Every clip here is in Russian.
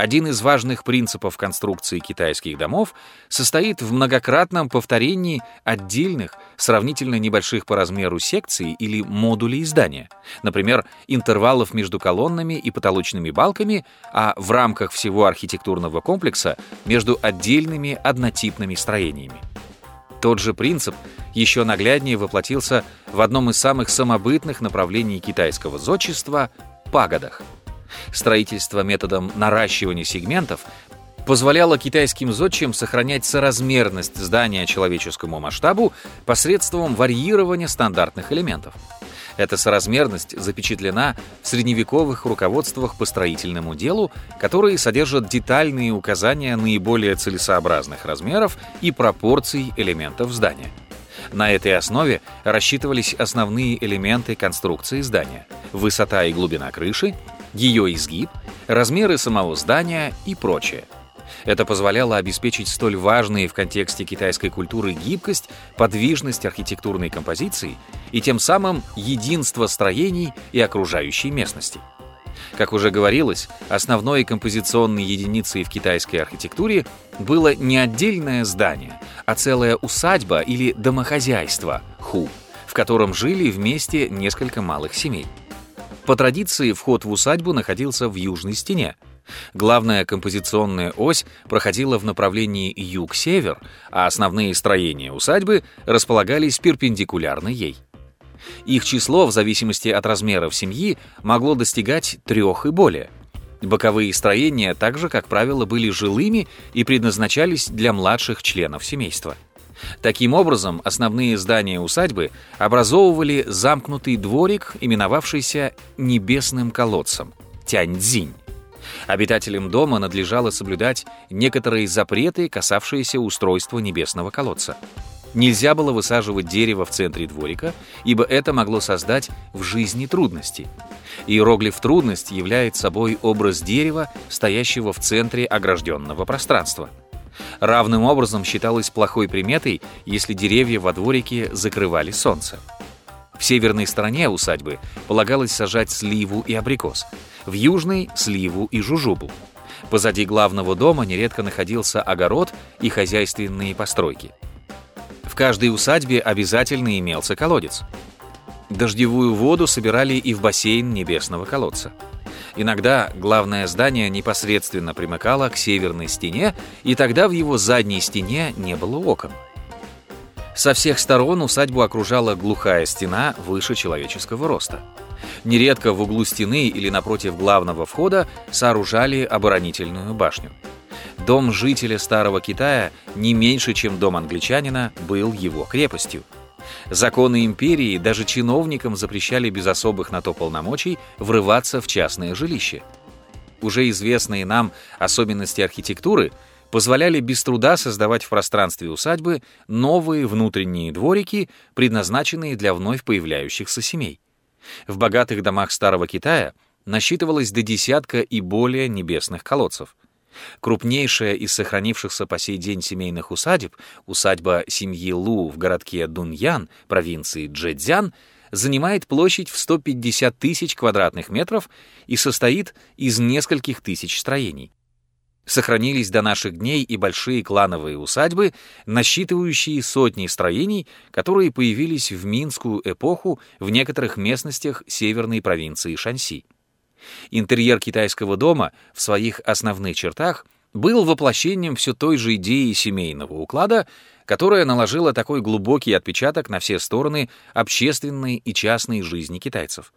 Один из важных принципов конструкции китайских домов состоит в многократном повторении отдельных, сравнительно небольших по размеру секций или модулей здания, например, интервалов между колоннами и потолочными балками, а в рамках всего архитектурного комплекса между отдельными однотипными строениями. Тот же принцип еще нагляднее воплотился в одном из самых самобытных направлений китайского зодчества — пагодах — Строительство методом наращивания сегментов позволяло китайским зодчим сохранять соразмерность здания человеческому масштабу посредством варьирования стандартных элементов. Эта соразмерность запечатлена в средневековых руководствах по строительному делу, которые содержат детальные указания наиболее целесообразных размеров и пропорций элементов здания. На этой основе рассчитывались основные элементы конструкции здания — высота и глубина крыши, ее изгиб, размеры самого здания и прочее. Это позволяло обеспечить столь важные в контексте китайской культуры гибкость, подвижность архитектурной композиции и тем самым единство строений и окружающей местности. Как уже говорилось, основной композиционной единицей в китайской архитектуре было не отдельное здание, а целая усадьба или домохозяйство ху, в котором жили вместе несколько малых семей. По традиции, вход в усадьбу находился в южной стене. Главная композиционная ось проходила в направлении юг-север, а основные строения усадьбы располагались перпендикулярно ей. Их число, в зависимости от размеров семьи, могло достигать трех и более. Боковые строения также, как правило, были жилыми и предназначались для младших членов семейства. Таким образом, основные здания усадьбы образовывали замкнутый дворик, именовавшийся «небесным колодцем» — Тяньцзинь. Обитателям дома надлежало соблюдать некоторые запреты, касавшиеся устройства небесного колодца. Нельзя было высаживать дерево в центре дворика, ибо это могло создать в жизни трудности. Иероглиф «трудность» является собой образ дерева, стоящего в центре огражденного пространства — Равным образом считалось плохой приметой, если деревья во дворике закрывали солнце. В северной стороне усадьбы полагалось сажать сливу и абрикос, в южной — сливу и жужубу. Позади главного дома нередко находился огород и хозяйственные постройки. В каждой усадьбе обязательно имелся колодец. Дождевую воду собирали и в бассейн небесного колодца. Иногда главное здание непосредственно примыкало к северной стене, и тогда в его задней стене не было окон. Со всех сторон усадьбу окружала глухая стена выше человеческого роста. Нередко в углу стены или напротив главного входа сооружали оборонительную башню. Дом жителя Старого Китая не меньше, чем дом англичанина, был его крепостью. Законы империи даже чиновникам запрещали без особых на то полномочий врываться в частное жилище. Уже известные нам особенности архитектуры позволяли без труда создавать в пространстве усадьбы новые внутренние дворики, предназначенные для вновь появляющихся семей. В богатых домах Старого Китая насчитывалось до десятка и более небесных колодцев. Крупнейшая из сохранившихся по сей день семейных усадеб, усадьба семьи Лу в городке Дуньян, провинции Джэцзян, занимает площадь в 150 тысяч квадратных метров и состоит из нескольких тысяч строений. Сохранились до наших дней и большие клановые усадьбы, насчитывающие сотни строений, которые появились в Минскую эпоху в некоторых местностях северной провинции Шанси. Интерьер китайского дома в своих основных чертах был воплощением все той же идеи семейного уклада, которая наложила такой глубокий отпечаток на все стороны общественной и частной жизни китайцев.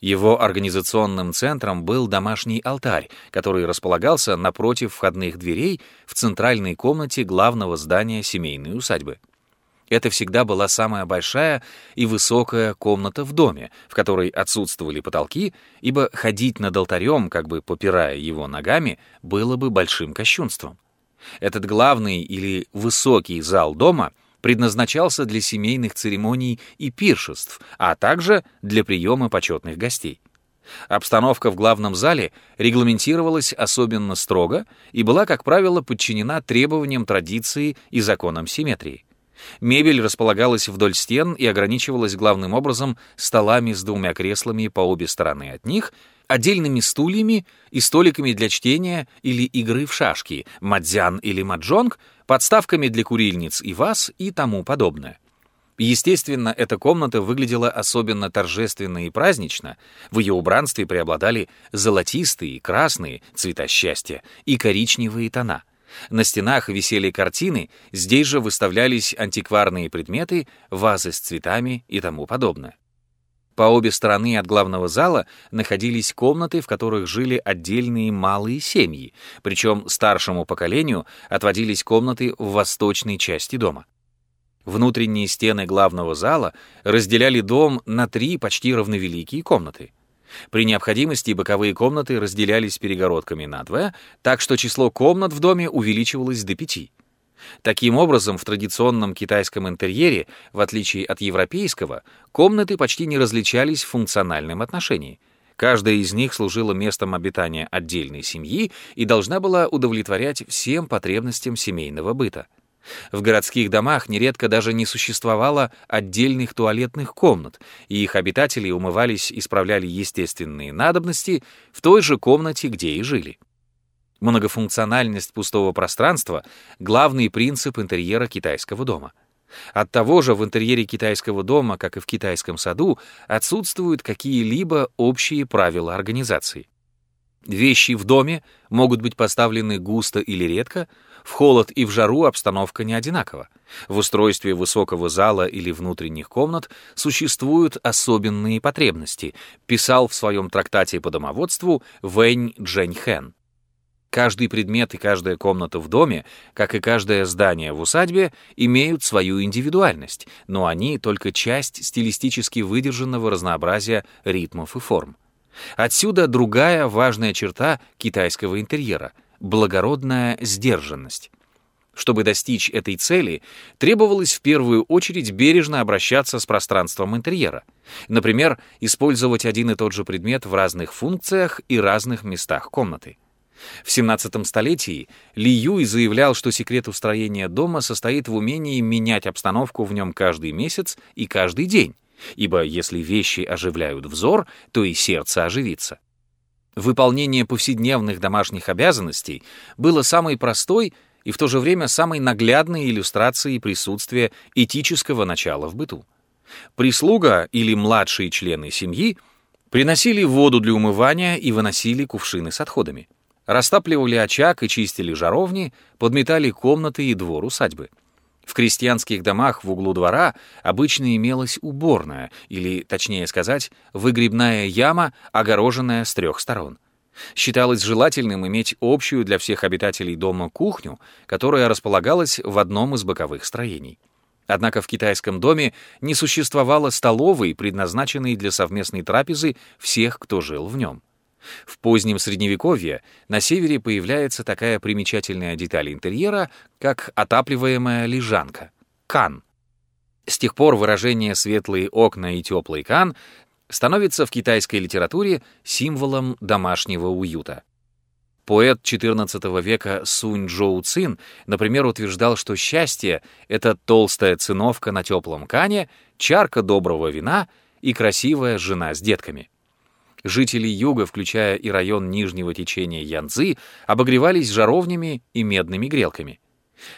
Его организационным центром был домашний алтарь, который располагался напротив входных дверей в центральной комнате главного здания семейной усадьбы. Это всегда была самая большая и высокая комната в доме, в которой отсутствовали потолки, ибо ходить над алтарем, как бы попирая его ногами, было бы большим кощунством. Этот главный или высокий зал дома предназначался для семейных церемоний и пиршеств, а также для приема почетных гостей. Обстановка в главном зале регламентировалась особенно строго и была, как правило, подчинена требованиям традиции и законам симметрии. Мебель располагалась вдоль стен и ограничивалась главным образом столами с двумя креслами по обе стороны от них, отдельными стульями и столиками для чтения или игры в шашки, мадзян или маджонг, подставками для курильниц и ваз и тому подобное. Естественно, эта комната выглядела особенно торжественно и празднично. В ее убранстве преобладали золотистые, красные, цвета счастья, и коричневые тона. На стенах висели картины, здесь же выставлялись антикварные предметы, вазы с цветами и тому подобное. По обе стороны от главного зала находились комнаты, в которых жили отдельные малые семьи, причем старшему поколению отводились комнаты в восточной части дома. Внутренние стены главного зала разделяли дом на три почти равновеликие комнаты. При необходимости боковые комнаты разделялись перегородками надвое, так что число комнат в доме увеличивалось до пяти. Таким образом, в традиционном китайском интерьере, в отличие от европейского, комнаты почти не различались в функциональном отношении. Каждая из них служила местом обитания отдельной семьи и должна была удовлетворять всем потребностям семейного быта. В городских домах нередко даже не существовало отдельных туалетных комнат, и их обитатели умывались и справляли естественные надобности в той же комнате, где и жили. Многофункциональность пустого пространства — главный принцип интерьера китайского дома. От того же в интерьере китайского дома, как и в китайском саду, отсутствуют какие-либо общие правила организации. Вещи в доме могут быть поставлены густо или редко, в холод и в жару обстановка не одинакова. В устройстве высокого зала или внутренних комнат существуют особенные потребности, писал в своем трактате по домоводству Вэнь Джэньхэн. Каждый предмет и каждая комната в доме, как и каждое здание в усадьбе, имеют свою индивидуальность, но они только часть стилистически выдержанного разнообразия ритмов и форм. Отсюда другая важная черта китайского интерьера — благородная сдержанность. Чтобы достичь этой цели, требовалось в первую очередь бережно обращаться с пространством интерьера. Например, использовать один и тот же предмет в разных функциях и разных местах комнаты. В 17 столетии Ли Юй заявлял, что секрет устроения дома состоит в умении менять обстановку в нем каждый месяц и каждый день, ибо если вещи оживляют взор, то и сердце оживится. Выполнение повседневных домашних обязанностей было самой простой и в то же время самой наглядной иллюстрацией присутствия этического начала в быту. Прислуга или младшие члены семьи приносили воду для умывания и выносили кувшины с отходами растапливали очаг и чистили жаровни, подметали комнаты и двор усадьбы. В крестьянских домах в углу двора обычно имелась уборная, или, точнее сказать, выгребная яма, огороженная с трех сторон. Считалось желательным иметь общую для всех обитателей дома кухню, которая располагалась в одном из боковых строений. Однако в китайском доме не существовало столовой, предназначенной для совместной трапезы всех, кто жил в нем. В позднем Средневековье на севере появляется такая примечательная деталь интерьера, как отапливаемая лежанка — кан. С тех пор выражение «светлые окна» и «теплый кан» становится в китайской литературе символом домашнего уюта. Поэт XIV века Сунь Джоу Цин, например, утверждал, что счастье — это толстая циновка на теплом кане, чарка доброго вина и красивая жена с детками. Жители юга, включая и район нижнего течения Янцзы, обогревались жаровнями и медными грелками.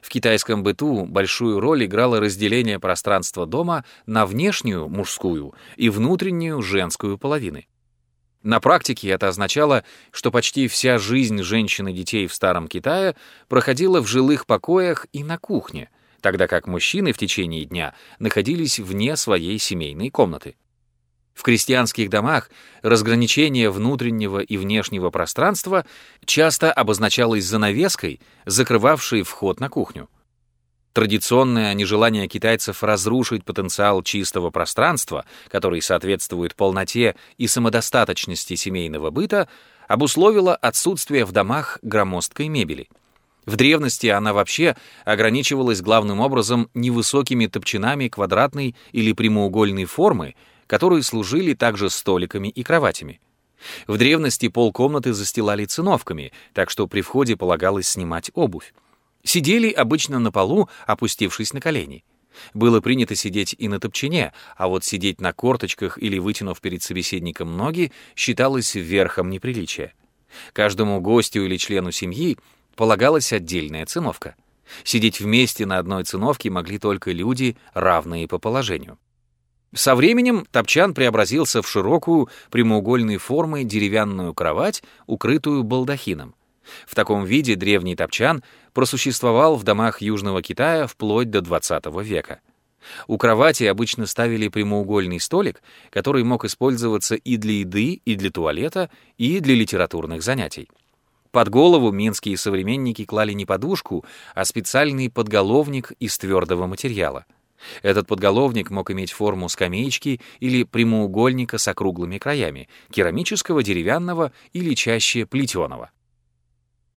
В китайском быту большую роль играло разделение пространства дома на внешнюю, мужскую, и внутреннюю, женскую половины. На практике это означало, что почти вся жизнь женщин и детей в Старом Китае проходила в жилых покоях и на кухне, тогда как мужчины в течение дня находились вне своей семейной комнаты. В крестьянских домах разграничение внутреннего и внешнего пространства часто обозначалось занавеской, закрывавшей вход на кухню. Традиционное нежелание китайцев разрушить потенциал чистого пространства, который соответствует полноте и самодостаточности семейного быта, обусловило отсутствие в домах громоздкой мебели. В древности она вообще ограничивалась главным образом невысокими топчинами квадратной или прямоугольной формы, которые служили также столиками и кроватями. В древности полкомнаты застилали циновками, так что при входе полагалось снимать обувь. Сидели обычно на полу, опустившись на колени. Было принято сидеть и на топчине, а вот сидеть на корточках или вытянув перед собеседником ноги считалось верхом неприличия. Каждому гостю или члену семьи полагалась отдельная циновка. Сидеть вместе на одной циновке могли только люди, равные по положению. Со временем топчан преобразился в широкую, прямоугольной формы деревянную кровать, укрытую балдахином. В таком виде древний топчан просуществовал в домах Южного Китая вплоть до XX века. У кровати обычно ставили прямоугольный столик, который мог использоваться и для еды, и для туалета, и для литературных занятий. Под голову минские современники клали не подушку, а специальный подголовник из твердого материала. Этот подголовник мог иметь форму скамеечки или прямоугольника с округлыми краями, керамического, деревянного или чаще плетеного.